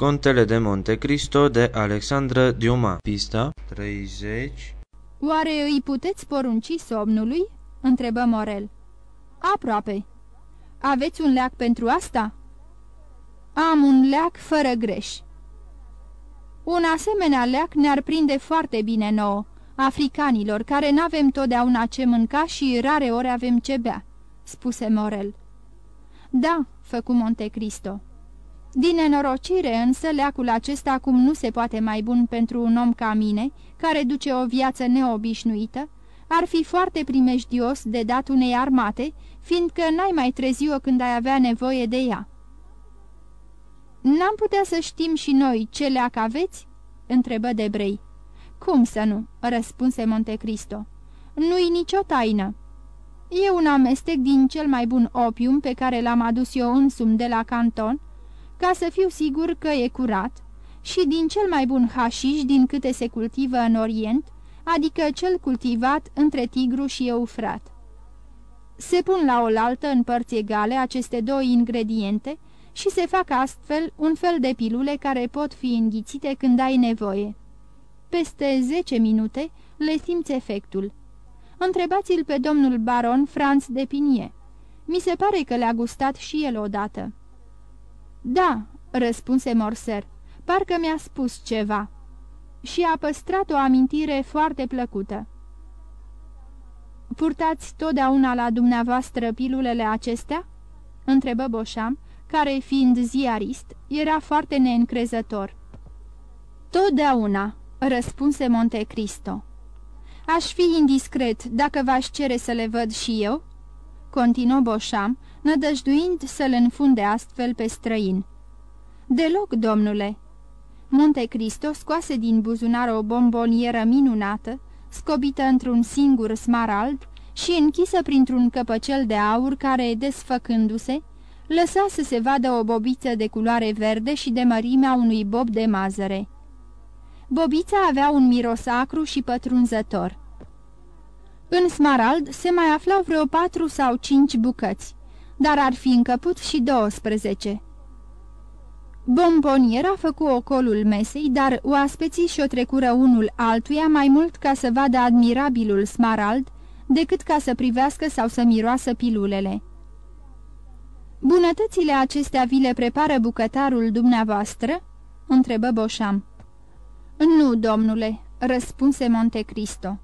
Contele de Monte Cristo de Alexandra Diuma Pista 30 Oare îi puteți porunci somnului?" întrebă Morel. Aproape. Aveți un leac pentru asta?" Am un leac fără greș." Un asemenea leac ne-ar prinde foarte bine nouă, africanilor, care n-avem totdeauna ce mânca și rare ori avem ce bea," spuse Morel. Da," făcu Montecristo. Din nenorocire însă leacul acesta acum nu se poate mai bun pentru un om ca mine, care duce o viață neobișnuită, ar fi foarte primejdios de dat unei armate, fiindcă n-ai mai trezi-o când ai avea nevoie de ea." N-am putea să știm și noi ce leac aveți?" întrebă Debrei. Cum să nu?" răspunse Montecristo. Nu-i nicio taină." E un amestec din cel mai bun opium pe care l-am adus eu însum de la canton, ca să fiu sigur că e curat, și din cel mai bun hașiș din câte se cultivă în Orient, adică cel cultivat între Tigru și Eufrat. Se pun la oaltă în părți egale aceste două ingrediente și se fac astfel un fel de pilule care pot fi înghițite când ai nevoie. Peste 10 minute le simți efectul. Întrebați-l pe domnul baron Franz de Pinie. Mi se pare că le-a gustat și el odată. Da, răspunse Morser, parcă mi-a spus ceva. Și a păstrat o amintire foarte plăcută. Purtați totdeauna la dumneavoastră pilulele acestea?" întrebă Boșam, care, fiind ziarist, era foarte neîncrezător. Totdeauna," răspunse Monte Cristo. Aș fi indiscret dacă v-aș cere să le văd și eu?" continuă Boșam, nădăjduind să-l înfunde astfel pe străin. Deloc, domnule." Monte Cristo scoase din buzunar o bombonieră minunată, scobită într-un singur smarald și închisă printr-un căpăcel de aur care, desfăcându-se, lăsa să se vadă o bobiță de culoare verde și de mărimea unui bob de mazăre. Bobița avea un miros acru și pătrunzător. În smarald se mai aflau vreo patru sau cinci bucăți, dar ar fi încăput și douăsprezece. Bomboniera făcu ocolul mesei, dar oaspeții și-o trecură unul altuia mai mult ca să vadă admirabilul smarald, decât ca să privească sau să miroasă pilulele. Bunătățile acestea vi le prepară bucătarul dumneavoastră?" întrebă Boșam. Nu, domnule," răspunse Montecristo.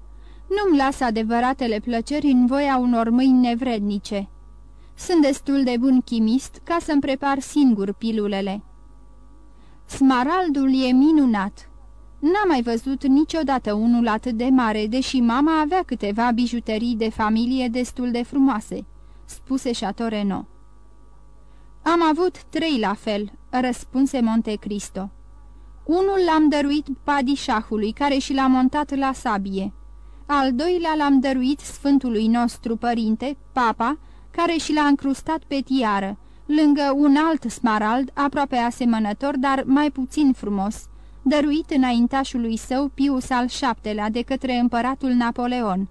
Nu-mi lasă adevăratele plăceri în voia unor mâini nevrednice. Sunt destul de bun chimist ca să-mi prepar singur pilulele." Smaraldul e minunat. N-am mai văzut niciodată unul atât de mare, deși mama avea câteva bijuterii de familie destul de frumoase," spuse Chateau Renaud. Am avut trei la fel," răspunse Monte Cristo. Unul l-am dăruit padișahului, care și l-a montat la sabie. Al doilea l-am dăruit sfântului nostru părinte, papa, care și l-a încrustat pe tiară, lângă un alt smarald, aproape asemănător, dar mai puțin frumos, dăruit înaintașului său Pius al VII-lea de către împăratul Napoleon.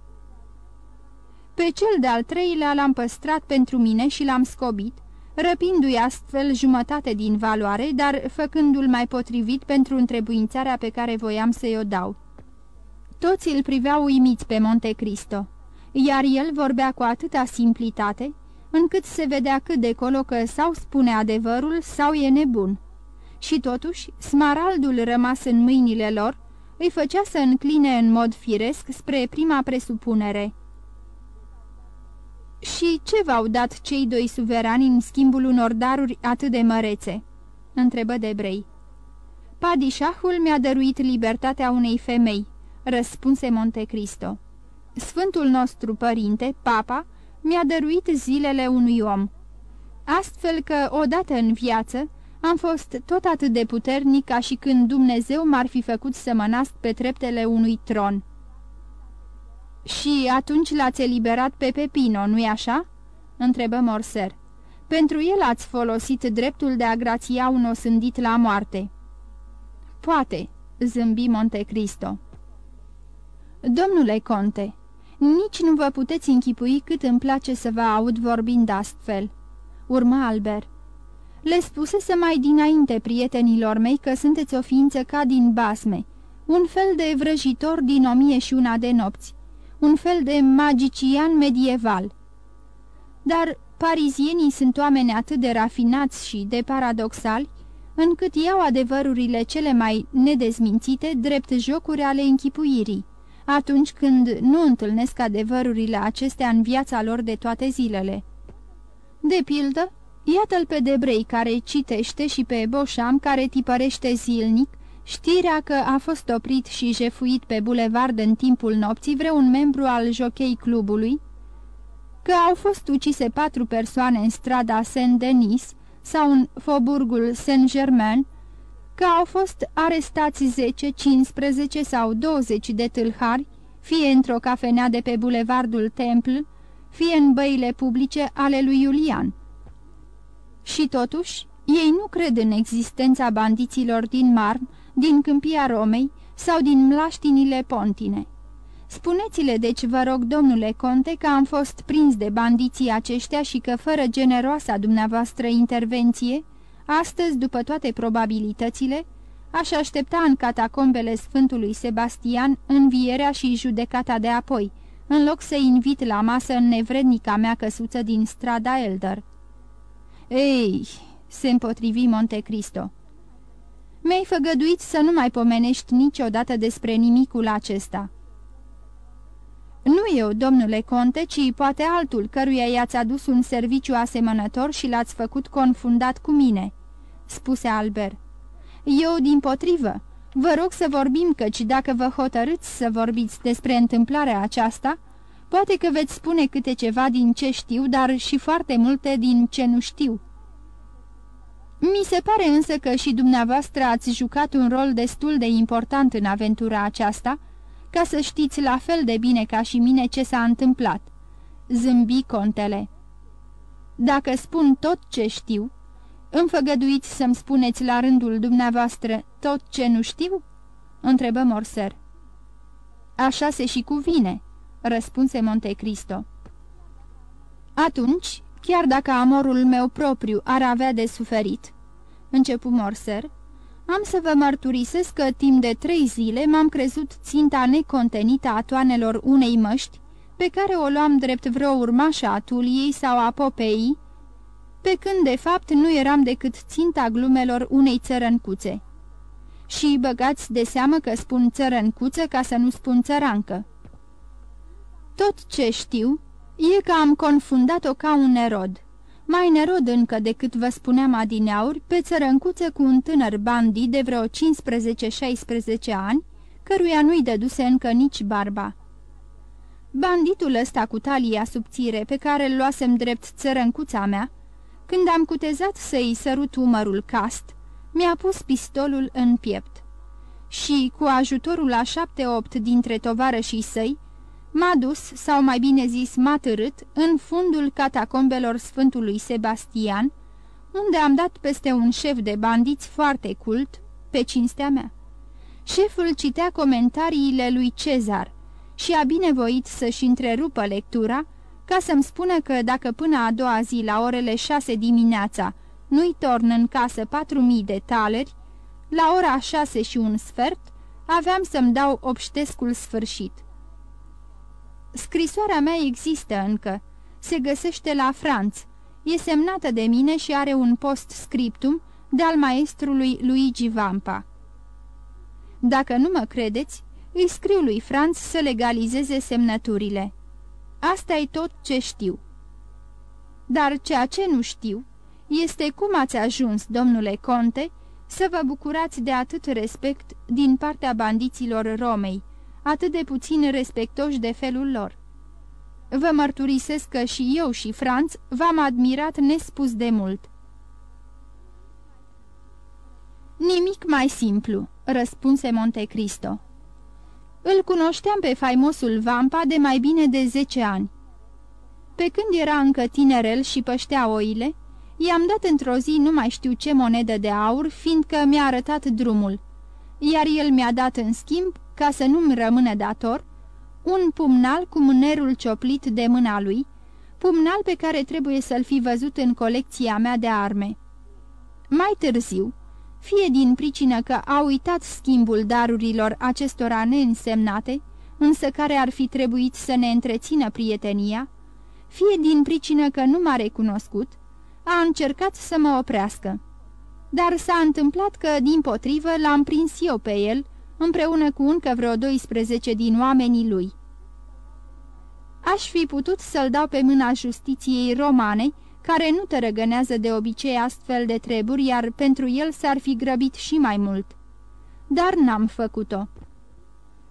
Pe cel de-al treilea l-am păstrat pentru mine și l-am scobit, răpindu-i astfel jumătate din valoare, dar făcându-l mai potrivit pentru întrebuințarea pe care voiam să-i o dau. Toți îl priveau uimiți pe Monte Cristo, iar el vorbea cu atâta simplitate, încât se vedea cât de colo că sau spune adevărul sau e nebun. Și totuși, smaraldul rămas în mâinile lor îi făcea să încline în mod firesc spre prima presupunere. Și ce v-au dat cei doi suverani în schimbul unor daruri atât de mărețe?" întrebă Debrei. Padișahul mi-a dăruit libertatea unei femei," răspunse Montecristo. Sfântul nostru părinte, papa, mi-a dăruit zilele unui om. Astfel că, odată în viață, am fost tot atât de puternic ca și când Dumnezeu m-ar fi făcut să mă nasc pe treptele unui tron." Și atunci l-ați eliberat pe Pepino, nu-i așa?" întrebă Morser. Pentru el ați folosit dreptul de a grația un osândit la moarte." Poate," zâmbi Montecristo. Domnule conte, nici nu vă puteți închipui cât îmi place să vă aud vorbind astfel," urma Albert. Le spusese mai dinainte prietenilor mei că sunteți o ființă ca din basme, un fel de vrăjitor din o mie și una de nopți, un fel de magician medieval. Dar parizienii sunt oameni atât de rafinați și de paradoxali, încât iau adevărurile cele mai nedezmințite drept jocuri ale închipuirii, atunci când nu întâlnesc adevărurile acestea în viața lor de toate zilele. De pildă, iată-l pe Debrei care citește și pe Boșam care tipărește zilnic știrea că a fost oprit și jefuit pe bulevard în timpul nopții vreun membru al jochei clubului, că au fost ucise patru persoane în strada Saint-Denis sau în Faubourgul Saint-Germain, că au fost arestați 10, 15 sau 20 de tâlhari, fie într-o cafenea de pe bulevardul Temple, fie în băile publice ale lui Iulian. Și totuși, ei nu cred în existența bandiților din Marm, din câmpia Romei sau din mlaștinile Pontine. Spuneți-le deci, vă rog, domnule conte, că am fost prins de bandiții aceștia și că, fără generoasa dumneavoastră intervenție, astăzi, după toate probabilitățile, aș aștepta în catacombele Sfântului Sebastian învierea și judecata de apoi, în loc să invit la masă în nevrednica mea căsuță din strada Elder. Ei, se împotrivi Monte Cristo. Mi-ai făgăduit să nu mai pomenești niciodată despre nimicul acesta." Nu eu, domnule conte, ci poate altul, căruia i-ați adus un serviciu asemănător și l-ați făcut confundat cu mine," spuse Albert. Eu, din potrivă, vă rog să vorbim, căci dacă vă hotărâți să vorbiți despre întâmplarea aceasta, poate că veți spune câte ceva din ce știu, dar și foarte multe din ce nu știu." Mi se pare însă că și dumneavoastră ați jucat un rol destul de important în aventura aceasta, ca să știți la fel de bine ca și mine ce s-a întâmplat. Zâmbi contele. Dacă spun tot ce știu, îmi făgăduiți să-mi spuneți la rândul dumneavoastră tot ce nu știu?" întrebă Morser. Așa se și cuvine," răspunse Montecristo. Atunci, chiar dacă amorul meu propriu ar avea de suferit," începu Morser, am să vă mărturisesc că timp de trei zile m-am crezut ținta necontenită a toanelor unei măști, pe care o luam drept vreo urmașă a Tuliei sau a Popeii, pe când de fapt nu eram decât ținta glumelor unei țărăncuțe. Și băgați de seamă că spun țărăncuță ca să nu spun țărancă. Tot ce știu e că am confundat-o ca un nerod mai nerod încă decât vă spuneam adineauri, pe țărâncuță cu un tânăr bandi de vreo 15-16 ani, căruia nu-i dăduse încă nici barba. Banditul ăsta cu talia subțire, pe care îl luasem drept țărâncuța mea, când am cutezat să-i sărut umărul cast, mi-a pus pistolul în piept. Și, cu ajutorul a șapte-opt dintre tovarășii săi, m-a dus, sau mai bine zis m-a târât, în fundul catacombelor Sfântului Sebastian, unde am dat peste un șef de bandiți foarte cult, pe cinstea mea. Șeful citea comentariile lui Cezar și a binevoit să-și întrerupă lectura, ca să-mi spună că dacă până a doua zi la orele șase dimineața nu-i torn în casă patru mii de taleri, la ora șase și un sfert aveam să-mi dau obștescul sfârșit. Scrisoarea mea există încă. Se găsește la Franț. E semnată de mine și are un post-scriptum de-al maestrului Luigi Vampa. Dacă nu mă credeți, îi scriu lui Franț să legalizeze semnăturile. Asta e tot ce știu. Dar ceea ce nu știu este cum ați ajuns, domnule conte, să vă bucurați de atât respect din partea bandiților Romei, atât de puțin respectoși de felul lor. Vă mărturisesc că și eu și Franț v-am admirat nespus de mult. Nimic mai simplu, răspunse Montecristo. Îl cunoșteam pe faimosul Vampa de mai bine de zece ani. Pe când era încă tinerel și păștea oile, i-am dat într-o zi nu mai știu ce monedă de aur, fiindcă mi-a arătat drumul, iar el mi-a dat în schimb ca să nu-mi rămână dator, un pumnal cu mânerul cioplit de mâna lui, pumnal pe care trebuie să-l fi văzut în colecția mea de arme. Mai târziu, fie din pricină că a uitat schimbul darurilor acestora neînsemnate, însă care ar fi trebuit să ne întrețină prietenia, fie din pricină că nu m-a recunoscut, a încercat să mă oprească. Dar s-a întâmplat că, din potrivă, l-am prins eu pe el, împreună cu încă vreo 12 din oamenii lui. Aș fi putut să-l dau pe mâna justiției romane, care nu tărăgănează de obicei astfel de treburi, iar pentru el s-ar fi grăbit și mai mult. Dar n-am făcut-o.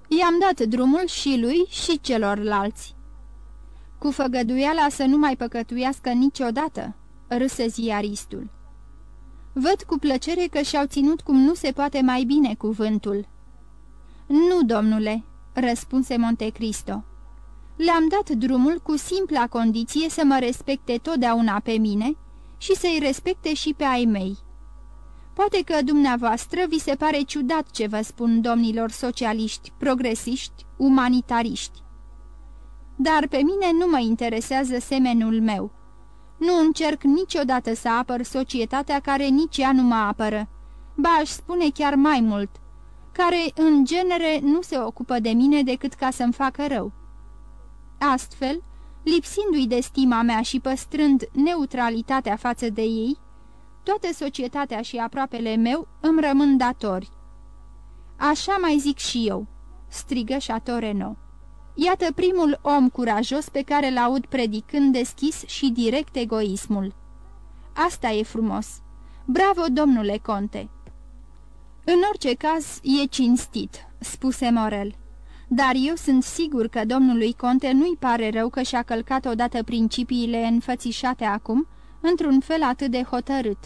I-am dat drumul și lui și celorlalți. Cu făgăduiala să nu mai păcătuiască niciodată, râse ziaristul. Văd cu plăcere că și-au ținut cum nu se poate mai bine cuvântul. Nu, domnule," răspunse Montecristo. Le-am dat drumul cu simpla condiție să mă respecte totdeauna pe mine și să-i respecte și pe ai mei. Poate că dumneavoastră vi se pare ciudat ce vă spun domnilor socialiști, progresiști, umanitariști. Dar pe mine nu mă interesează semenul meu. Nu încerc niciodată să apăr societatea care nici ea nu mă apără. Ba, aș spune chiar mai mult, care în genere nu se ocupă de mine decât ca să-mi facă rău. Astfel, lipsindu-i de stima mea și păstrând neutralitatea față de ei, toată societatea și aproapele meu îmi rămân datori. Așa mai zic și eu, strigă Chateau Renaud. Iată primul om curajos pe care l-aud predicând deschis și direct egoismul. Asta e frumos. Bravo, domnule conte! În orice caz, e cinstit, spuse Morel. Dar eu sunt sigur că domnului conte nu-i pare rău că și-a călcat odată principiile înfățișate acum, într-un fel atât de hotărât.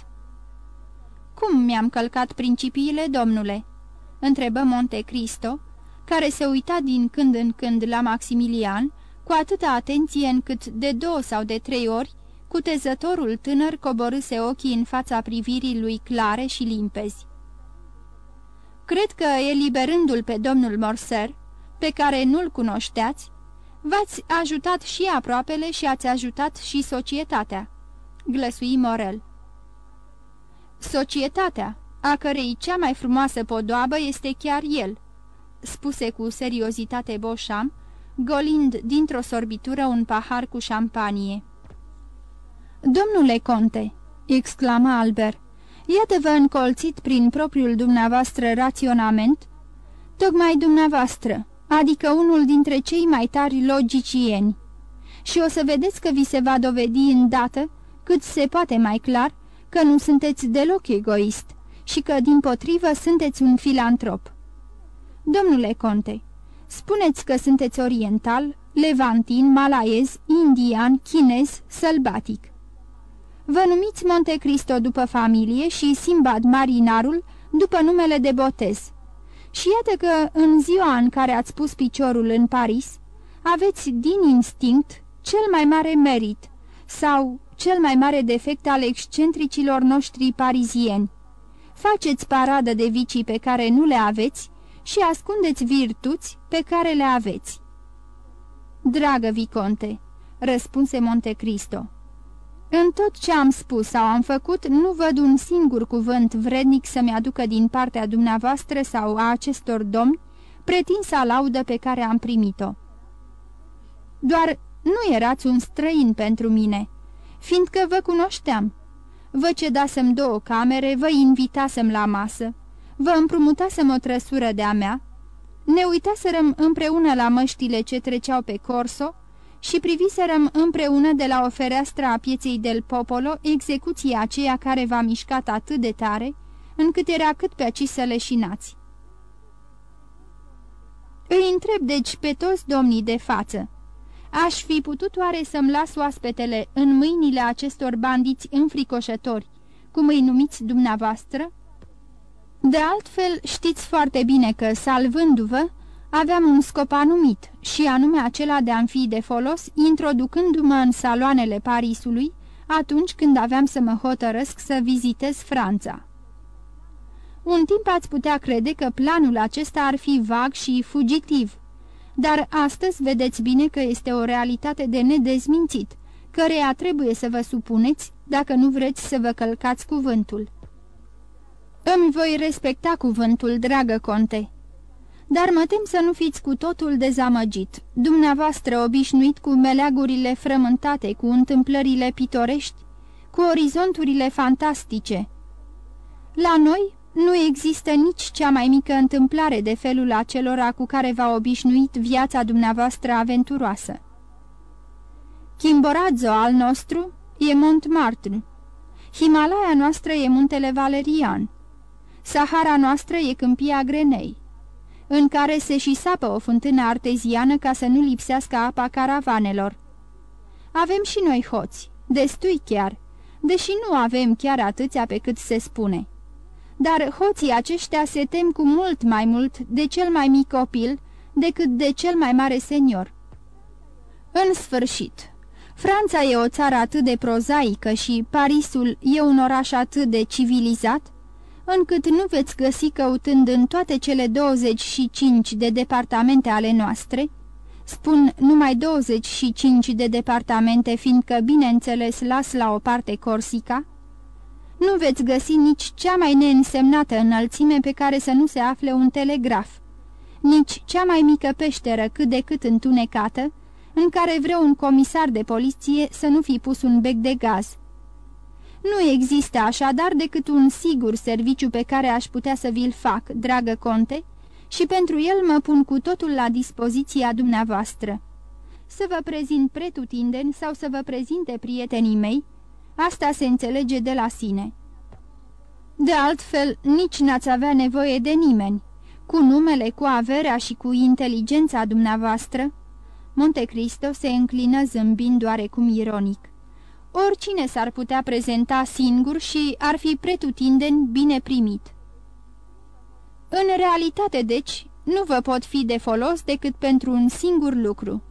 Cum mi-am călcat principiile, domnule?" întrebă Monte Cristo, care se uita din când în când la Maximilian, cu atâta atenție încât de două sau de trei ori, cutezătorul tânăr coborâse ochii în fața privirii lui clare și limpezi. Cred că, eliberându-l pe domnul Morser, pe care nu-l cunoșteați, v-ați ajutat și aproapele și ați ajutat și societatea, glăsui Morel. Societatea, a cărei cea mai frumoasă podoabă este chiar el, spuse cu seriozitate Boșam, golind dintr-o sorbitură un pahar cu șampanie. Domnule conte!" exclama Albert, iată-vă încolțit prin propriul dumneavoastră raționament, tocmai dumneavoastră, adică unul dintre cei mai tari logicieni. Și o să vedeți că vi se va dovedi îndată, cât se poate mai clar, că nu sunteți deloc egoist și că, din potrivă, sunteți un filantrop. Domnule conte, spuneți că sunteți oriental, levantin, malaiez, indian, chinez, sălbatic. Vă numiți Monte Cristo după familie și Simbad marinarul după numele de botez. Și iată că în ziua în care ați pus piciorul în Paris, aveți din instinct cel mai mare merit sau cel mai mare defect al excentricilor noștri parizieni. Faceți paradă de vicii pe care nu le aveți și ascundeți virtuți pe care le aveți. Dragă Viconte, răspunse Monte Cristo, în tot ce am spus sau am făcut, nu văd un singur cuvânt vrednic să-mi aducă din partea dumneavoastră sau a acestor domni pretinsa laudă pe care am primit-o. Doar nu erați un străin pentru mine, fiindcă vă cunoșteam. Vă cedasem două camere, vă invitasem la masă, vă împrumutasem o trăsură de-a mea, ne uitaserăm împreună la măștile ce treceau pe Corso și priviserăm împreună de la o fereastră a pieței del Popolo execuția aceea care v-a mișcat atât de tare, încât era cât pe aci să leșinați. Îi întreb deci pe toți domnii de față. Aș fi putut oare să-mi las oaspetele în mâinile acestor bandiți înfricoșători, cum îi numiți dumneavoastră? De altfel, știți foarte bine că, salvându-vă, aveam un scop anumit, și anume acela de a-mi fi de folos, introducându-mă în saloanele Parisului, atunci când aveam să mă hotărăsc să vizitez Franța. Un timp ați putea crede că planul acesta ar fi vag și fugitiv, dar astăzi vedeți bine că este o realitate de nedezmințit, căreia trebuie să vă supuneți dacă nu vreți să vă călcați cuvântul. Îmi voi respecta cuvântul, dragă conte. Dar mă tem să nu fiți cu totul dezamăgit. Dumneavoastră obișnuit cu meleagurile frământate, cu întâmplările pitorești, cu orizonturile fantastice. La noi nu există nici cea mai mică întâmplare de felul acelora cu care v-a obișnuit viața dumneavoastră aventuroasă. Chimborazo al nostru e Montmartre, Himalaya noastră e muntele Valerian, Sahara noastră e câmpia Grenei, în care se și sapă o fântână arteziană ca să nu lipsească apa caravanelor. Avem și noi hoți, destui chiar, deși nu avem chiar atâția pe cât se spune. Dar hoții aceștia se tem cu mult mai mult de cel mai mic copil decât de cel mai mare senior. În sfârșit, Franța e o țară atât de prozaică și Parisul e un oraș atât de civilizat, încât nu veți găsi căutând în toate cele 25 de departamente ale noastre, spun numai 25 de departamente, fiindcă, bineînțeles, las la o parte Corsica, nu veți găsi nici cea mai neînsemnată înălțime pe care să nu se afle un telegraf, nici cea mai mică peșteră cât de cât întunecată, în care vreau un comisar de poliție să nu fi pus un bec de gaz. Nu există așadar decât un sigur serviciu pe care aș putea să vi-l fac, dragă conte, și pentru el mă pun cu totul la dispoziția dumneavoastră. Să vă prezint pretutindeni sau să vă prezinte prietenii mei, asta se înțelege de la sine. De altfel, nici n-ați avea nevoie de nimeni. Cu numele, cu averea și cu inteligența dumneavoastră, Montecristo se înclină zâmbind oarecum ironic. Oricine s-ar putea prezenta singur și ar fi pretutindeni bine primit. În realitate, deci, nu vă pot fi de folos decât pentru un singur lucru.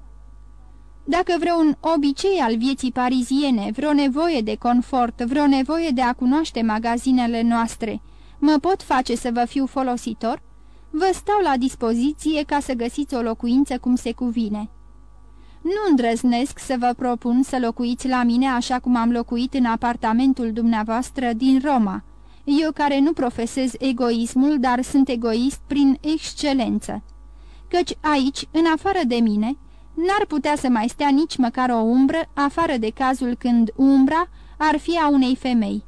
Dacă vreun obicei al vieții pariziene, vreo nevoie de confort, vreo nevoie de a cunoaște magazinele noastre, mă pot face să vă fiu folositor, vă stau la dispoziție ca să găsiți o locuință cum se cuvine. Nu îndrăznesc să vă propun să locuiți la mine așa cum am locuit în apartamentul dumneavoastră din Roma, eu care nu profesez egoismul, dar sunt egoist prin excelență. Căci aici, în afară de mine, n-ar putea să mai stea nici măcar o umbră, afară de cazul când umbra ar fi a unei femei.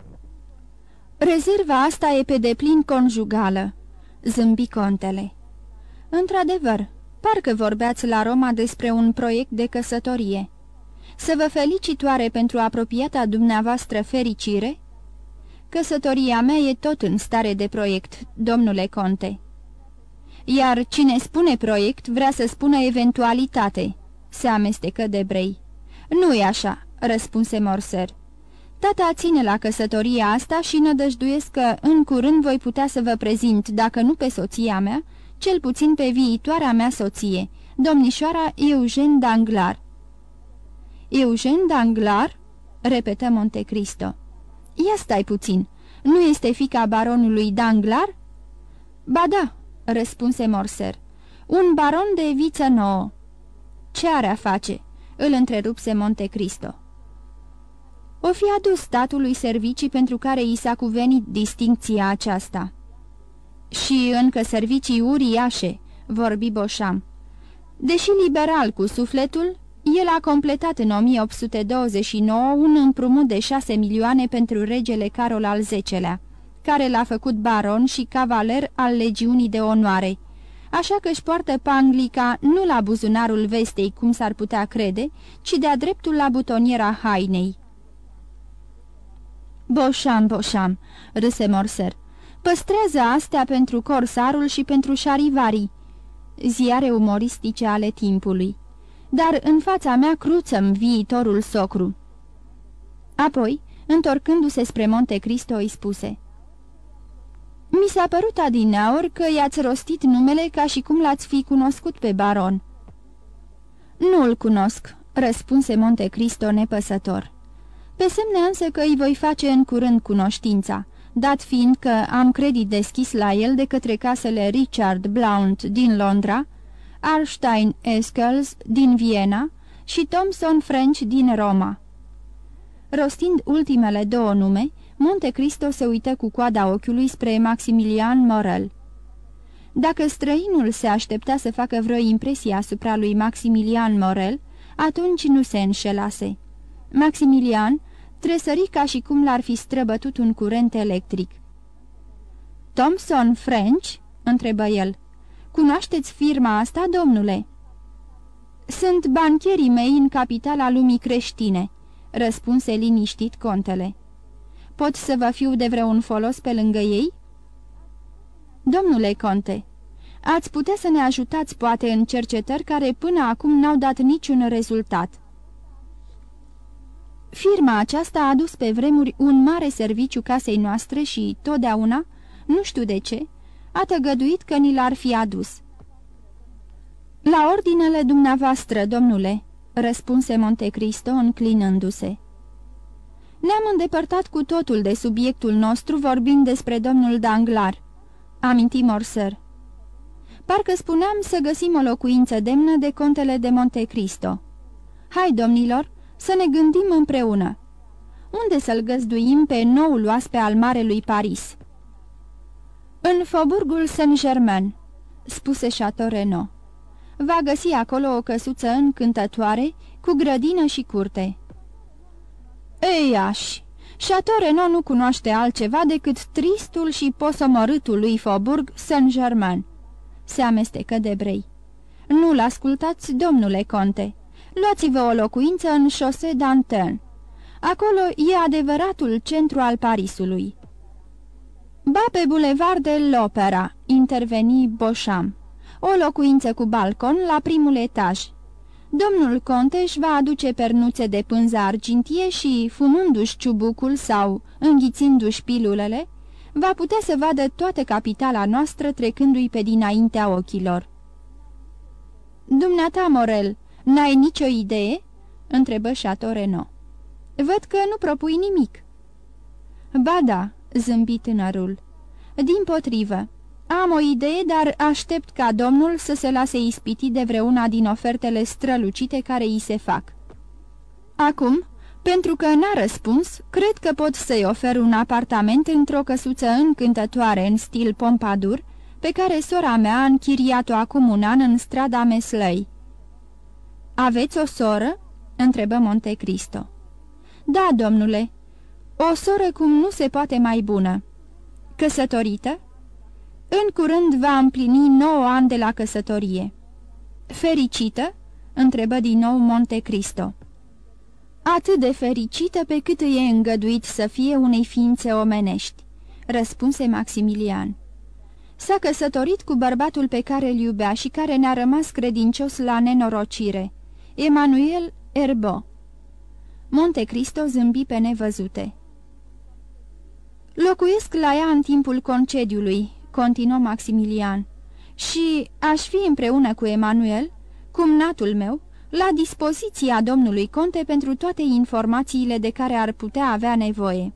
Rezerva asta e pe deplin conjugală, zâmbi contele. Într-adevăr, Parcă vorbeați la Roma despre un proiect de căsătorie. Să vă felicitoare pentru apropiata dumneavoastră fericire? Căsătoria mea e tot în stare de proiect, domnule conte. Iar cine spune proiect vrea să spună eventualitate, se amestecă de brei. Nu e așa, răspunse Morser. Tata ține la căsătoria asta și nădăjduiesc că în curând voi putea să vă prezint, dacă nu pe soția mea, cel puțin pe viitoarea mea soție, domnișoara Eugen Danglar. Eugen Danglar? repetă Montecristo. Ia stai puțin, nu este fica baronului Danglar? Ba da, răspunse Morser, un baron de viță nouă. Ce are a face? îl întrerupse Montecristo. O fi adus statului servicii pentru care i s-a cuvenit distincția aceasta. Și încă servicii uriașe, vorbi Boșam. Deși liberal cu sufletul, el a completat în 1829 un împrumut de șase milioane pentru regele Carol al X-lea, care l-a făcut baron și cavaler al legiunii de onoare, așa că își poartă panglica nu la buzunarul vestei, cum s-ar putea crede, ci de-a dreptul la butoniera hainei. Boșam, boșam, râse Morser, Păstrează astea pentru corsarul și pentru șarivarii, ziare umoristice ale timpului, dar în fața mea cruțăm viitorul socru. Apoi, întorcându-se spre Monte Cristo, îi spuse Mi s-a părut adineaur că i-ați rostit numele ca și cum l-ați fi cunoscut pe baron." Nu-l cunosc," răspunse Monte Cristo nepăsător. Pe semne însă că îi voi face în curând cunoștința." Dat fiind că am credit deschis la el de către casele Richard Blount din Londra, Arstein Eskels din Viena și Thomson French din Roma. Rostind ultimele două nume, Monte Cristo se uită cu coada ochiului spre Maximilian Morel. Dacă străinul se aștepta să facă vreo impresie asupra lui Maximilian Morel, atunci nu se înșelase. Maximilian tresări ca și cum l-ar fi străbătut un curent electric. Thomson French?" întrebă el. Cunoașteți firma asta, domnule?" Sunt bancherii mei în capitala lumii creștine," răspunse liniștit contele. Pot să vă fiu de vreun folos pe lângă ei?" Domnule conte, ați putea să ne ajutați poate în cercetări care până acum n-au dat niciun rezultat." Firma aceasta a adus pe vremuri un mare serviciu casei noastre și, totdeauna, nu știu de ce, a tăgăduit că ni l-ar fi adus. La ordinele dumneavoastră, domnule," răspunse Montecristo înclinându-se. Ne-am îndepărtat cu totul de subiectul nostru vorbind despre domnul Danglar," aminti Morser. Parcă spuneam să găsim o locuință demnă de contele de Montecristo. Hai, domnilor, să ne gândim împreună. Unde să-l găzduim pe noul oaspe al Marelui Paris?" În Faubourgul Saint-Germain," spuse Chateau Renaud. Va găsi acolo o căsuță încântătoare, cu grădină și curte." Ei, aș! Chateau Renaud nu cunoaște altceva decât tristul și posomorâtul lui Faubourg Saint-Germain." Se amestecă de brei. Nu-l ascultați, domnule conte. Luați-vă o locuință în șose d'Antin. Acolo e adevăratul centru al Parisului." Ba pe bulevard de l'Opera, interveni Boșam. O locuință cu balcon la primul etaj. Domnul conteș își va aduce pernuțe de pânză argintie și, fumându-și ciubucul sau înghițindu-și pilulele, va putea să vadă toată capitala noastră trecându-i pe dinaintea ochilor. Dumneata, Morel, n-ai nicio idee?" întrebă Chateau Renaud. Văd că nu propui nimic." Ba da," zâmbi tânărul. Din potrivă, am o idee, dar aștept ca domnul să se lase ispiti de vreuna din ofertele strălucite care îi se fac. Acum, pentru că n-a răspuns, cred că pot să-i ofer un apartament într-o căsuță încântătoare în stil pompadur, pe care sora mea a închiriat-o acum un an în strada Meslăi. Aveți o soră?" întrebă Monte Cristo. Da, domnule, o soră cum nu se poate mai bună. Căsătorită? În curând va împlini 9 ani de la căsătorie. Fericită? întrebă din nou Monte Cristo. Atât de fericită pe cât îi e îngăduit să fie unei ființe omenești, răspunse Maximilian. S-a căsătorit cu bărbatul pe care îl iubea și care ne-a rămas credincios la nenorocire, Emanuel Erbo. Monte Cristo zâmbi pe nevăzute. Locuiesc la ea în timpul concediului, continuă Maximilian, și aș fi împreună cu Emanuel, cumnatul meu, la dispoziția domnului conte pentru toate informațiile de care ar putea avea nevoie.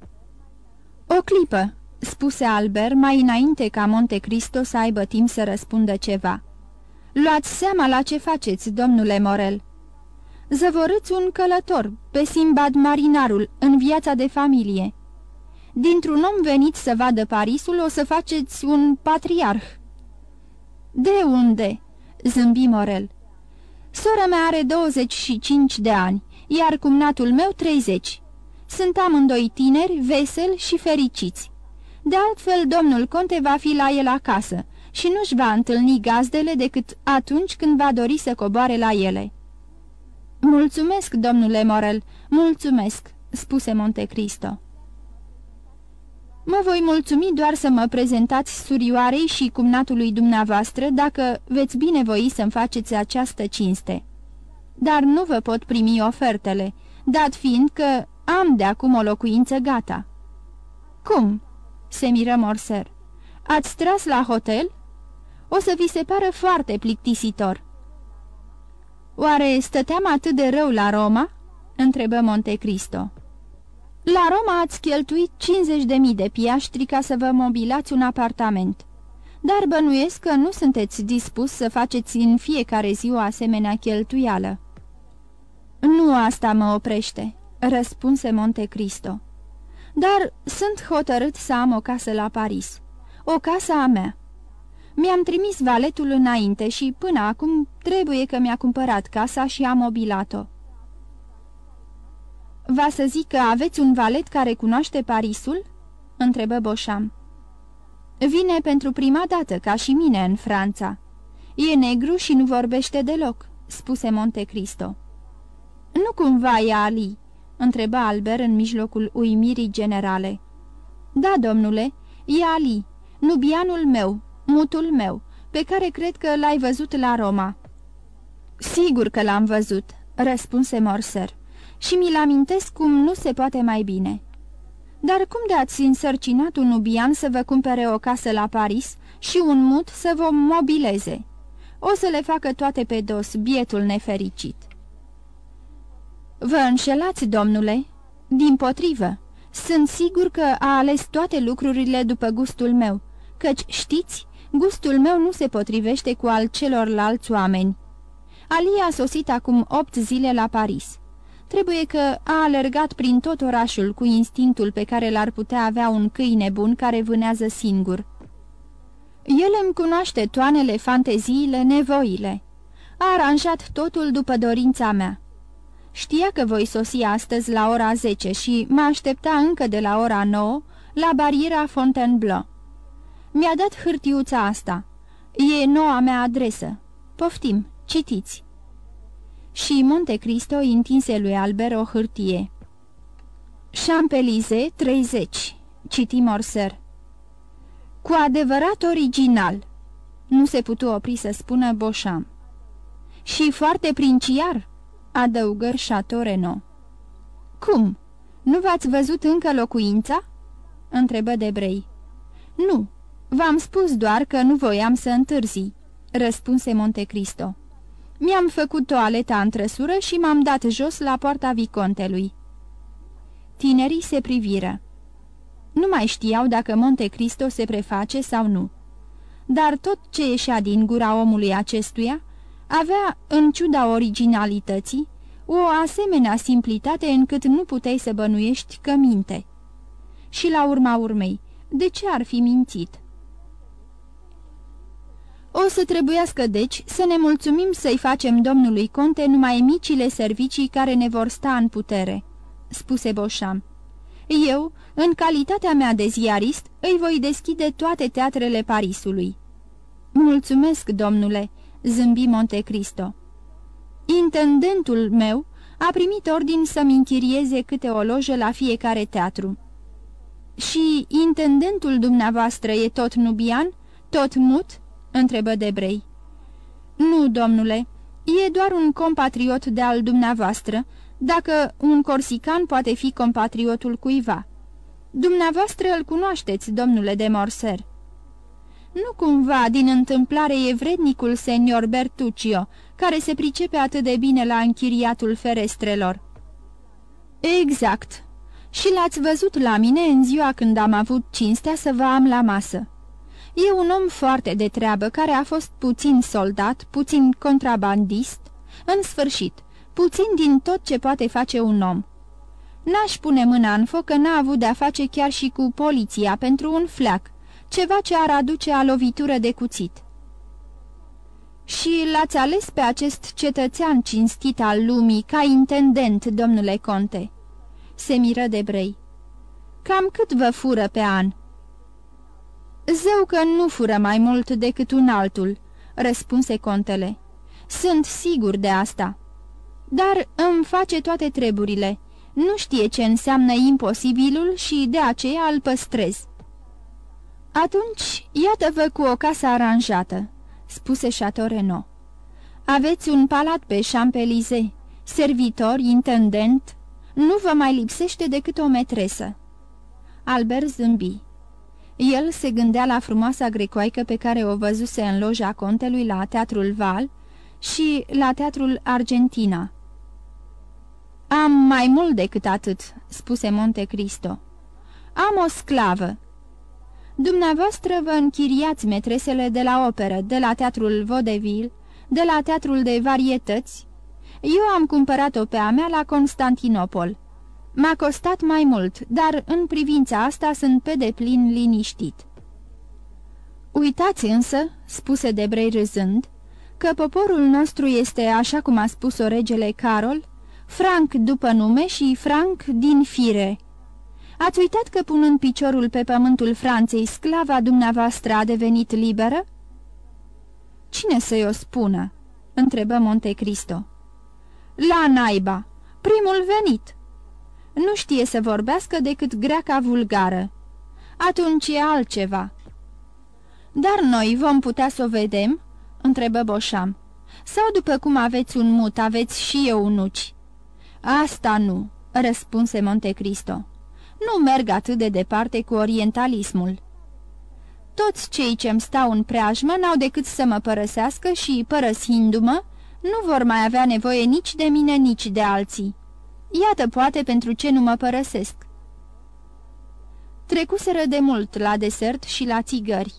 O clipă, spuse Albert mai înainte ca Monte Cristo să aibă timp să răspundă ceva. Luați seama la ce faceți, domnule Morel. Zăvorâți un călător, pe Simbad marinarul, în viața de familie Dintr-un om venit să vadă Parisul o să faceți un patriarh." De unde?" zâmbi Morel. Sora mea are 25 de ani, iar cumnatul meu 30. Sunt amândoi tineri, veseli și fericiți. De altfel, domnul conte va fi la el acasă și nu-și va întâlni gazdele decât atunci când va dori să coboare la ele." Mulțumesc, domnule Morel, mulțumesc," spuse Montecristo. Mă voi mulțumi doar să mă prezentați surioarei și cumnatului dumneavoastră dacă veți binevoi să-mi faceți această cinste. Dar nu vă pot primi ofertele, dat fiind că am de acum o locuință gata." Cum?" se miră Morser. Ați tras la hotel?" O să vi se pară foarte plictisitor." Oare stăteam atât de rău la Roma?" întrebă Montecristo. La Roma ați cheltuit 50.000 de piaștri ca să vă mobilați un apartament. Dar bănuiesc că nu sunteți dispus să faceți în fiecare zi o asemenea cheltuială. Nu asta mă oprește, răspunse Monte Cristo. dar sunt hotărât să am o casă la Paris. O casă a mea. Mi-am trimis valetul înainte și până acum trebuie că mi-a cumpărat casa și a mobilat-o. Va să zic că aveți un valet care cunoaște Parisul?" întrebă Boșam. Vine pentru prima dată, ca și mine, în Franța. E negru și nu vorbește deloc," spuse Monte Cristo. Nu cumva e Ali?" întreba Albert în mijlocul uimirii generale. Da, domnule, e Ali, nubianul meu, mutul meu, pe care cred că l-ai văzut la Roma." Sigur că l-am văzut," răspunse Morser, și mi-l amintesc cum nu se poate mai bine." Dar cum de ați însărcinat un nubian să vă cumpere o casă la Paris și un mut să vă mobileze? O să le facă toate pe dos, bietul nefericit." Vă înșelați, domnule? Din potrivă, sunt sigur că a ales toate lucrurile după gustul meu, căci, știți, gustul meu nu se potrivește cu al celorlalți oameni. Ali a sosit acum opt zile la Paris. Trebuie că a alergat prin tot orașul cu instinctul pe care l-ar putea avea un câine bun care vânează singur. El îmi cunoaște toanele, fanteziile, nevoile. A aranjat totul după dorința mea. Știa că voi sosi astăzi la ora 10 și mă aștepta încă de la ora 9 la bariera Fontainebleau. Mi-a dat hârtiuța asta. E noua mea adresă. Poftim, citiți. Și Monte Cristo întinse lui Albert o hârtie. Champelize 30, citi Morser. Cu adevărat original, nu se putu opri să spună Boșam. Și foarte princiar, adăugă Chateau Renaud. Cum? Nu v-ați văzut încă locuința?" întrebă Debrei. Nu, v-am spus doar că nu voiam să întârzi," răspunse Montecristo. Mi-am făcut toaleta în trăsură și m-am dat jos la poarta vicontelui." Tinerii se priviră. Nu mai știau dacă Montecristo se preface sau nu. Dar tot ce ieșea din gura omului acestuia avea, în ciuda originalității, o asemenea simplitate încât nu puteai să bănuiești că minte. Și la urma urmei, de ce ar fi mințit? O să trebuiască, deci, să ne mulțumim să-i facem domnului conte numai micile servicii care ne vor sta în putere," spuse Boșam. Eu, în calitatea mea de ziarist, îi voi deschide toate teatrele Parisului." Mulțumesc, domnule," zâmbi Montecristo. Intendentul meu a primit ordin să-mi închirieze câte o lojă la fiecare teatru. Și intendentul dumneavoastră e tot nubian? Tot mut?" Întrebă Debrei. Nu, domnule, e doar un compatriot de al dumneavoastră, dacă un corsican poate fi compatriotul cuiva. Dumneavoastră îl cunoașteți, domnule de Morser." Nu cumva, din întâmplare, e vrednicul senior Bertuccio, care se pricepe atât de bine la închiriatul ferestrelor." Exact. Și l-ați văzut la mine în ziua când am avut cinstea să vă am la masă. E un om foarte de treabă, care a fost puțin soldat, puțin contrabandist, în sfârșit, puțin din tot ce poate face un om. N-aș pune mâna în foc că n-a avut de-a face chiar și cu poliția pentru un fleac, ceva ce ar aduce a lovitură de cuțit. Și l-ați ales pe acest cetățean cinstit al lumii ca intendent, domnule conte?" Se miră de brei. Cam cât vă fură pe an?" Zeu că nu fură mai mult decât un altul," răspunse contele. Sunt sigur de asta." Dar îmi face toate treburile. Nu știe ce înseamnă imposibilul și de aceea îl păstrez." Atunci, iată-vă cu o casă aranjată," spuse Chateau Renaud. Aveți un palat pe Champs-Élysées, servitor, intendent, nu vă mai lipsește decât o metresă." Albert zâmbi. El se gândea la frumoasa grecoaică pe care o văzuse în loja contelui la Teatrul Val și la Teatrul Argentina. Am mai mult decât atât," spuse Monte Cristo. Am o sclavă." Dumneavoastră vă închiriați metresele de la operă, de la Teatrul Vaudeville, de la Teatrul de Varietăți. Eu am cumpărat-o pe a mea la Constantinopol. M-a costat mai mult, dar în privința asta sunt pe deplin liniștit. Uitați însă, spuse Debrei râzând, că poporul nostru este, așa cum a spus-o regele Carol, Frank după nume și Frank din fire. Ați uitat că punând piciorul pe pământul Franței, sclava dumneavoastră a devenit liberă? Cine să-i o spună?" întrebă Monte Cristo. La naiba, primul venit. Nu știe să vorbească decât greaca vulgară. Atunci e altceva." Dar noi vom putea să o vedem?" întrebă Boșam. Sau după cum aveți un mut, aveți și eu unuci?" Asta nu," răspunse Montecristo. Nu merg atât de departe cu orientalismul." Toți cei ce-mi stau în preajmă n-au decât să mă părăsească și, părăsindu-mă, nu vor mai avea nevoie nici de mine, nici de alții. Iată poate pentru ce nu mă părăsesc." Trecuseră de mult la desert și la țigări.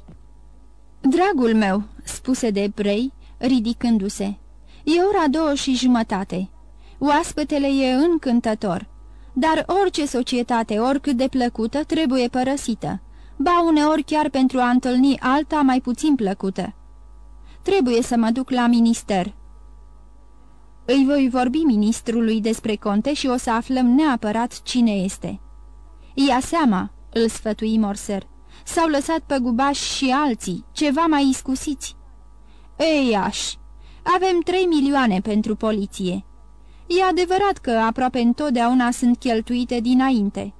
Dragul meu," spuse de Brei, ridicându-se, e ora două și jumătate. Oaspetele e încântător, dar orice societate, oricât de plăcută, trebuie părăsită, ba uneori chiar pentru a întâlni alta mai puțin plăcută. Trebuie să mă duc la minister." Îi voi vorbi ministrului despre conte și o să aflăm neapărat cine este." Ia seama," îl sfătui Morser. S-au lăsat pe gubaș și alții, ceva mai iscusiți. Ei, aș, avem trei milioane pentru poliție. E adevărat că aproape întotdeauna sunt cheltuite dinainte,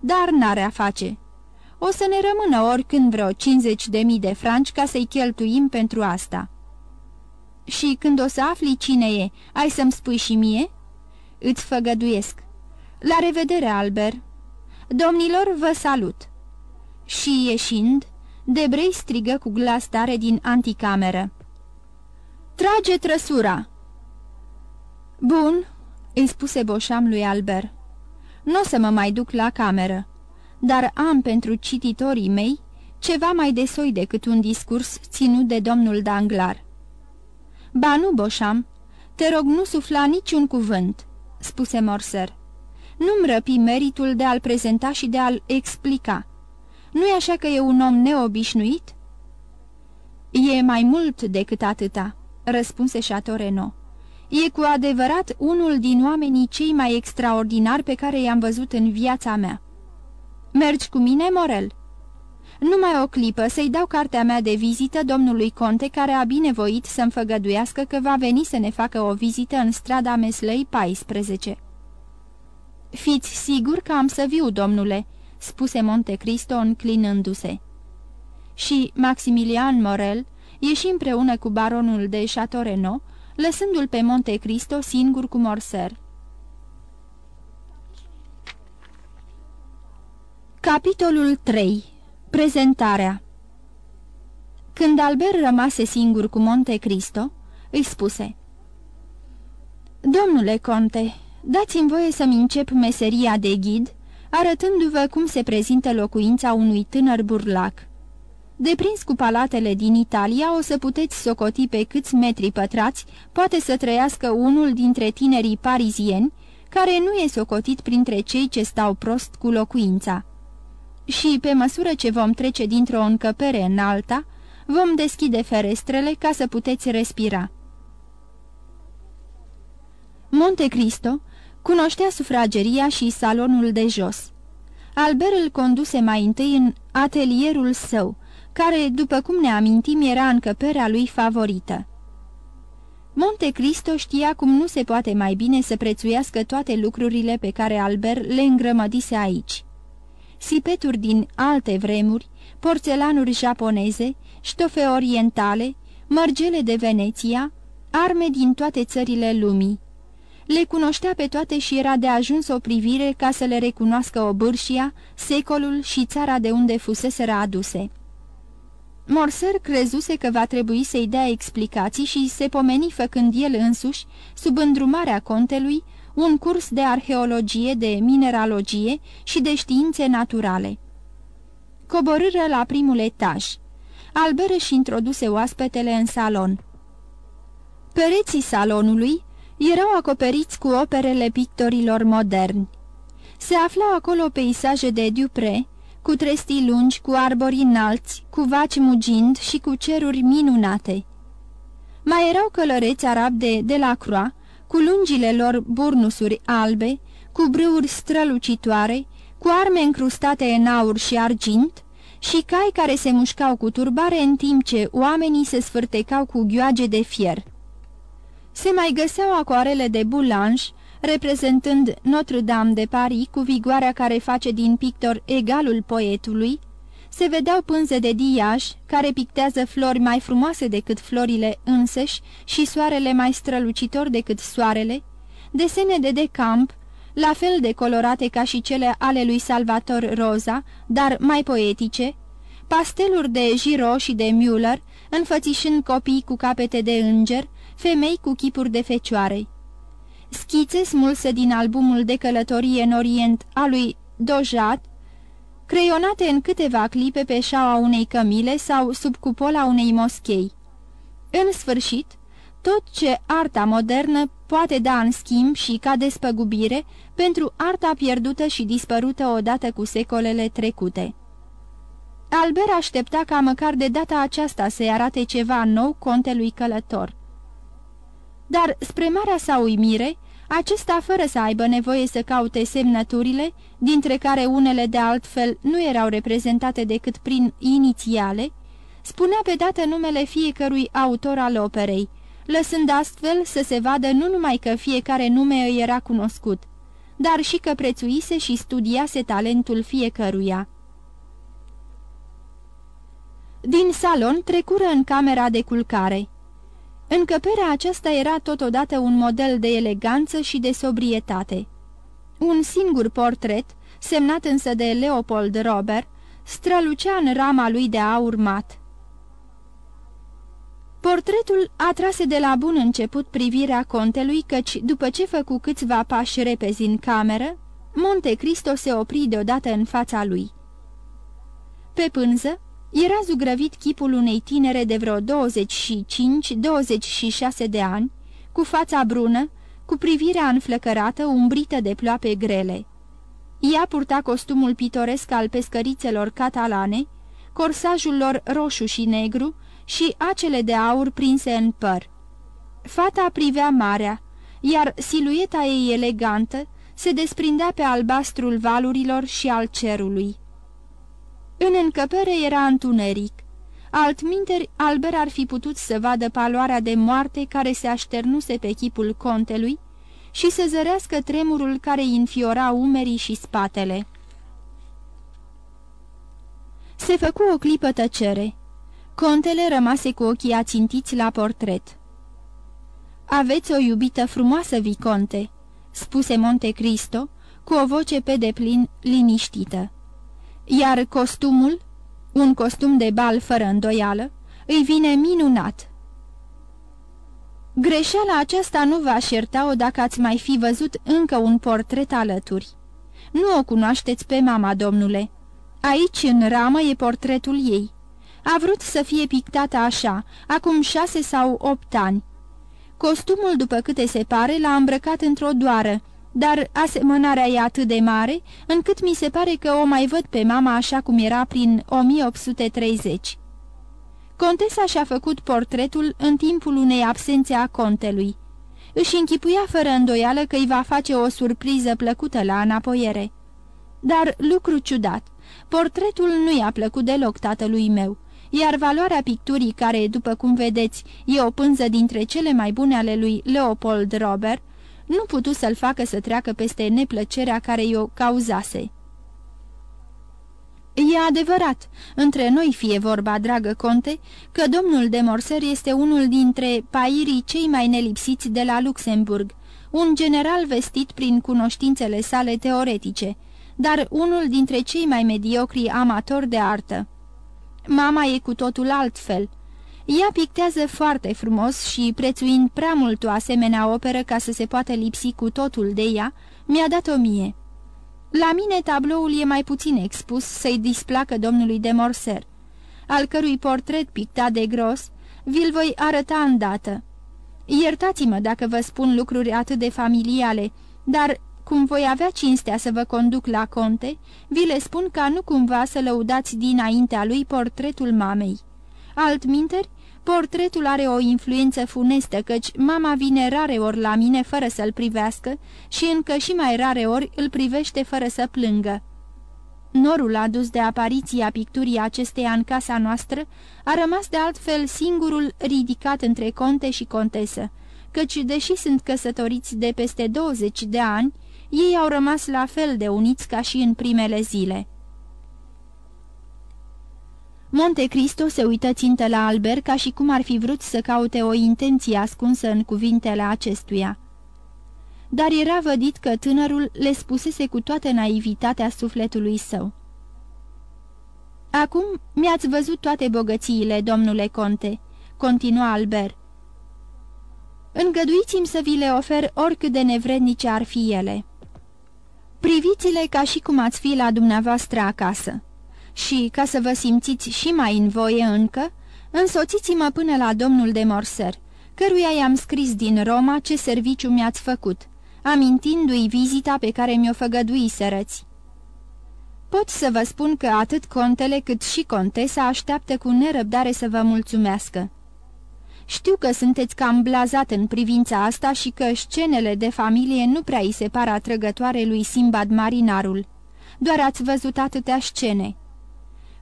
dar n-are a face. O să ne rămână oricând vreo 50 de mii de franci ca să-i cheltuim pentru asta. Și când o să afli cine e, ai să-mi spui și mie? Îți făgăduiesc. La revedere, Albert. Domnilor, vă salut și ieșind, Debrei strigă cu glas tare din anticameră. Trage trăsura!" Bun," îi spuse Boșam lui Albert. Nu o să mă mai duc la cameră, dar am pentru cititorii mei ceva mai de soi decât un discurs ținut de domnul Danglar." Ba nu, Boșam, te rog nu sufla niciun cuvânt," spuse Morser. Nu-mi răpi meritul de a-l prezenta și de a-l explica." Nu-i așa că e un om neobișnuit?" E mai mult decât atâta," răspunse Chateau E cu adevărat unul din oamenii cei mai extraordinari pe care i-am văzut în viața mea. Mergi cu mine, Morel?" Numai o clipă să-i dau cartea mea de vizită domnului Conte, care a binevoit să-mi făgăduiască că va veni să ne facă o vizită în strada Meslei 14. Fiți sigur că am să viu, domnule," spuse Monte Cristo înclinându-se. Și Maximilian Morel ieși împreună cu baronul de Chateau lăsându-l pe Monte Cristo singur cu Morser. Capitolul 3. Prezentarea Când Albert rămase singur cu Monte Cristo, îi spuse Domnule conte, dați-mi voie să-mi încep meseria de ghid arătându-vă cum se prezintă locuința unui tânăr burlac. Deprins cu palatele din Italia, o să puteți socoti pe câți metri pătrați poate să trăiască unul dintre tinerii parizieni, care nu e socotit printre cei ce stau prost cu locuința. Și, pe măsură ce vom trece dintr-o încăpere în alta, vom deschide ferestrele ca să puteți respira. Monte Cristo Cunoștea sufrageria și salonul de jos. Albert îl conduse mai întâi în atelierul său, care, după cum ne amintim, era încăperea lui favorită. Monte Cristo știa cum nu se poate mai bine să prețuiască toate lucrurile pe care Albert le îngrămădise aici. Sipeturi din alte vremuri, porțelanuri japoneze, ștofe orientale, mărgele de Veneția, arme din toate țările lumii, le cunoștea pe toate și era de ajuns o privire ca să le recunoască obârșia, secolul și țara de unde fuseseră aduse. Morser crezuse că va trebui să-i dea explicații și se pomeni făcând el însuși, sub îndrumarea contelui, un curs de arheologie, de mineralogie și de științe naturale. Coborâră la primul etaj. Albert își introduse oaspetele în salon. Pereții salonului erau acoperiți cu operele pictorilor moderni. Se aflau acolo peisaje de Dupre, cu trestii lungi, cu arbori înalți, cu vaci mugind și cu ceruri minunate. Mai erau călăreți arabi de, de la Croix, cu lungile lor burnusuri albe, cu brâuri strălucitoare, cu arme încrustate în aur și argint și cai care se mușcau cu turbare în timp ce oamenii se sfârtecau cu ghioage de fier. Se mai găseau acoarele de Boulange, reprezentând Notre-Dame de Paris cu vigoarea care face din pictor egalul poetului, se vedeau pânze de diaj care pictează flori mai frumoase decât florile însăși și soarele mai strălucitor decât soarele, desene de decamp, la fel de colorate ca și cele ale lui Salvator Rosa, dar mai poetice, pasteluri de Giro și de Müller, înfățișând copii cu capete de înger, femei cu chipuri de fecioare. Schițe smulse din albumul de călătorie în Orient a lui Dojat, creionate în câteva clipe pe șaua unei cămile sau sub cupola unei moschei. În sfârșit, tot ce arta modernă poate da în schimb și ca despăgubire pentru arta pierdută și dispărută odată cu secolele trecute. Albert aștepta ca măcar de data aceasta să-i arate ceva nou contelui călător. Dar, spre marea sa uimire, acesta, fără să aibă nevoie să caute semnăturile, dintre care unele de altfel nu erau reprezentate decât prin inițiale, spunea pe dată numele fiecărui autor al operei, lăsând astfel să se vadă nu numai că fiecare nume îi era cunoscut, dar și că prețuise și studiase talentul fiecăruia. Din salon trecură în camera de culcare. Încăperea aceasta era totodată un model de eleganță și de sobrietate. Un singur portret, semnat însă de Leopold Robert, strălucea în rama lui de aur mat. Portretul atrase de la bun început privirea contelui, căci, după ce făcu câțiva pași repezi în cameră, Monte Cristo se opri deodată în fața lui. Pe pânză era zugrăvit chipul unei tinere de vreo 25-26 de ani, cu fața brună, cu privirea înflăcărată, umbrită de ploape grele. Ea purta costumul pitoresc al pescărițelor catalane, corsajul lor roșu și negru și acele de aur prinse în păr. Fata privea marea, iar silueta ei elegantă se desprindea pe albastrul valurilor și al cerului. În încăpere era întuneric. Altminteri, Albert ar fi putut să vadă paloarea de moarte care se așternuse pe chipul contelui și să zărească tremurul care îi înfiora umerii și spatele. Se făcu o clipă tăcere. Contele rămase cu ochii ațintiți la portret. Aveți o iubită frumoasă, Viconte," spuse Monte Cristo, cu o voce pe deplin liniștită. Iar costumul, un costum de bal fără îndoială, îi vine minunat. Greșeala aceasta nu va șerta-o dacă ați mai fi văzut încă un portret alături. Nu o cunoașteți pe mama, domnule. Aici, în ramă, e portretul ei. A vrut să fie pictată așa, acum șase sau opt ani. Costumul, după câte se pare, l-a îmbrăcat într-o doară, dar asemănarea e atât de mare, încât mi se pare că o mai văd pe mama așa cum era prin 1830. Contesa și-a făcut portretul în timpul unei absențe a contelui. Își închipuia fără îndoială că îi va face o surpriză plăcută la înapoiere. Dar lucru ciudat, portretul nu i-a plăcut deloc tatălui meu, iar valoarea picturii, care, după cum vedeți, e o pânză dintre cele mai bune ale lui Leopold Robert, nu putu să-l facă să treacă peste neplăcerea care i-o cauzase. E adevărat, între noi fie vorba, dragă conte, că domnul de Morser este unul dintre pairii cei mai nelipsiți de la Luxemburg, un general vestit prin cunoștințele sale teoretice, dar unul dintre cei mai mediocri amatori de artă. Mama e cu totul altfel, ea pictează foarte frumos și, prețuind prea mult o asemenea operă ca să se poată lipsi cu totul de ea, mi-a dat-o mie. La mine tabloul e mai puțin expus să-i displacă domnului de Morser, al cărui portret pictat de gros vi-l voi arăta îndată. Iertați-mă dacă vă spun lucruri atât de familiale, dar cum voi avea cinstea să vă conduc la conte, vi le spun ca nu cumva să lăudați dinaintea lui portretul mamei. Altminteri, portretul are o influență funestă, căci mama vine rare ori la mine fără să-l privească și încă și mai rare ori îl privește fără să plângă. Norul adus de apariția picturii acesteia în casa noastră a rămas de altfel singurul ridicat între conte și contesă, căci, deși sunt căsătoriți de peste 20 de ani, ei au rămas la fel de uniți ca și în primele zile. Monte Cristo se uită țintă la Albert ca și cum ar fi vrut să caute o intenție ascunsă în cuvintele acestuia. Dar era vădit că tânărul le spusese cu toată naivitatea sufletului său. Acum mi-ați văzut toate bogățiile, domnule conte," continua Albert. Îngăduiți-mi să vi le ofer oricât de nevrednice ar fi ele. Priviți-le ca și cum ați fi la dumneavoastră acasă. Și, ca să vă simțiți și mai în voie încă, însoțiți-mă până la domnul de Morser, căruia i-am scris din Roma ce serviciu mi-ați făcut, amintindu-i vizita pe care mi-o făgăduiserăți. Pot să vă spun că atât contele cât și contesa așteaptă cu nerăbdare să vă mulțumească. Știu că sunteți cam blazat în privința asta și că scenele de familie nu prea îi se par atrăgătoare lui Simbad marinarul. Doar ați văzut atâtea scene.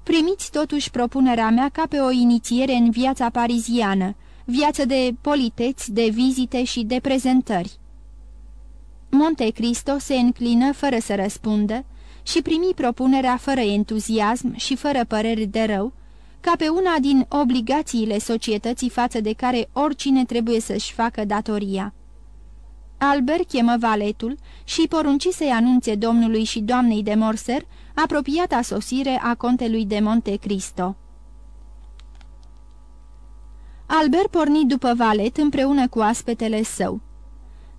Primiți totuși propunerea mea ca pe o inițiere în viața pariziană, viață de politeți, de vizite și de prezentări. Monte Cristo se înclină fără să răspundă și primi propunerea fără entuziasm și fără păreri de rău, ca pe una din obligațiile societății față de care oricine trebuie să-și facă datoria. Albert chemă valetul și porunci să-i anunțe domnului și doamnei de Morser apropiata sosire a contelui de Monte Cristo. Albert porni după valet împreună cu aspetele său.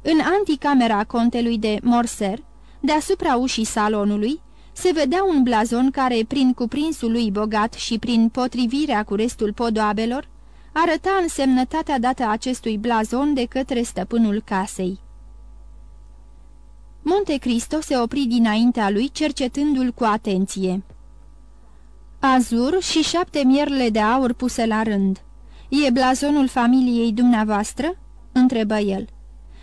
În anticamera contelui de Morser, deasupra ușii salonului, se vedea un blazon care, prin cuprinsul lui bogat și prin potrivirea cu restul podoabelor, arăta însemnătatea dată acestui blazon de către stăpânul casei. Monte Cristo se opri dinaintea lui, cercetându-l cu atenție. Azur și șapte mierle de aur puse la rând. E blazonul familiei dumneavoastră?" întrebă el.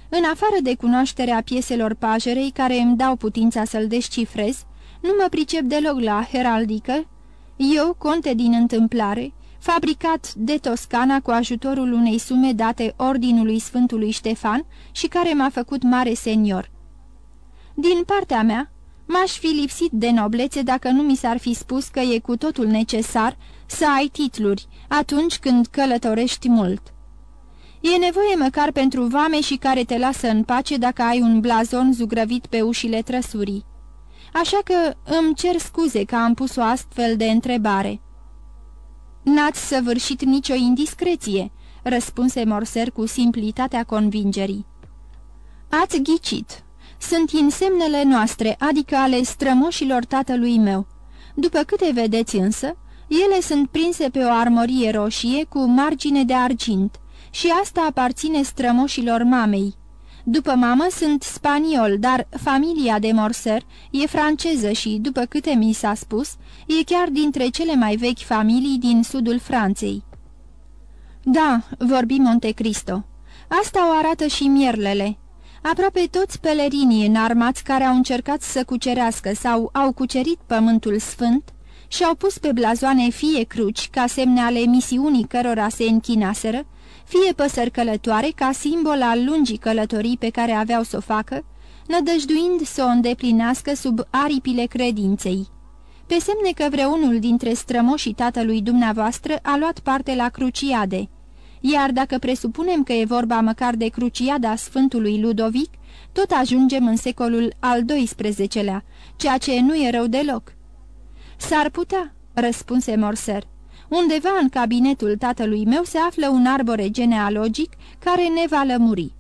În afară de cunoașterea pieselor pajerei care îmi dau putința să-l descifrez, nu mă pricep deloc la heraldică. Eu, conte din întâmplare, fabricat de Toscana cu ajutorul unei sume date ordinului Sfântului Ștefan și care m-a făcut mare senior. Din partea mea, m-aș fi lipsit de noblețe dacă nu mi s-ar fi spus că e cu totul necesar să ai titluri atunci când călătorești mult. E nevoie măcar pentru vame și care te lasă în pace dacă ai un blazon zugrăvit pe ușile trăsurii așa că îmi cer scuze că am pus o astfel de întrebare. N-ați săvârșit nicio indiscreție," răspunse Morser cu simplitatea convingerii. Ați ghicit. Sunt insemnele noastre, adică ale strămoșilor tatălui meu. După câte vedeți însă, ele sunt prinse pe o armorie roșie cu margine de argint și asta aparține strămoșilor mamei, după mamă sunt spaniol, dar familia de Morser e franceză și, după câte mi s-a spus, e chiar dintre cele mai vechi familii din sudul Franței. Da, vorbi Monte Cristo. Asta o arată și mierlele. Aproape toți pelerinii înarmați care au încercat să cucerească sau au cucerit pământul sfânt și-au pus pe blazoane fie cruci ca semne ale misiunii cărora se închinaseră, fie păsări călătoare ca simbol al lungii călătorii pe care aveau să o facă, nădăjduind să o îndeplinească sub aripile credinței. Pe semne că vreunul dintre strămoșii tatălui dumneavoastră a luat parte la cruciade, iar dacă presupunem că e vorba măcar de cruciada Sfântului Ludovic, tot ajungem în secolul al XII-lea, ceea ce nu e rău deloc. S-ar putea, răspunse Morser. Undeva în cabinetul tatălui meu se află un arbore genealogic care ne va lămuri.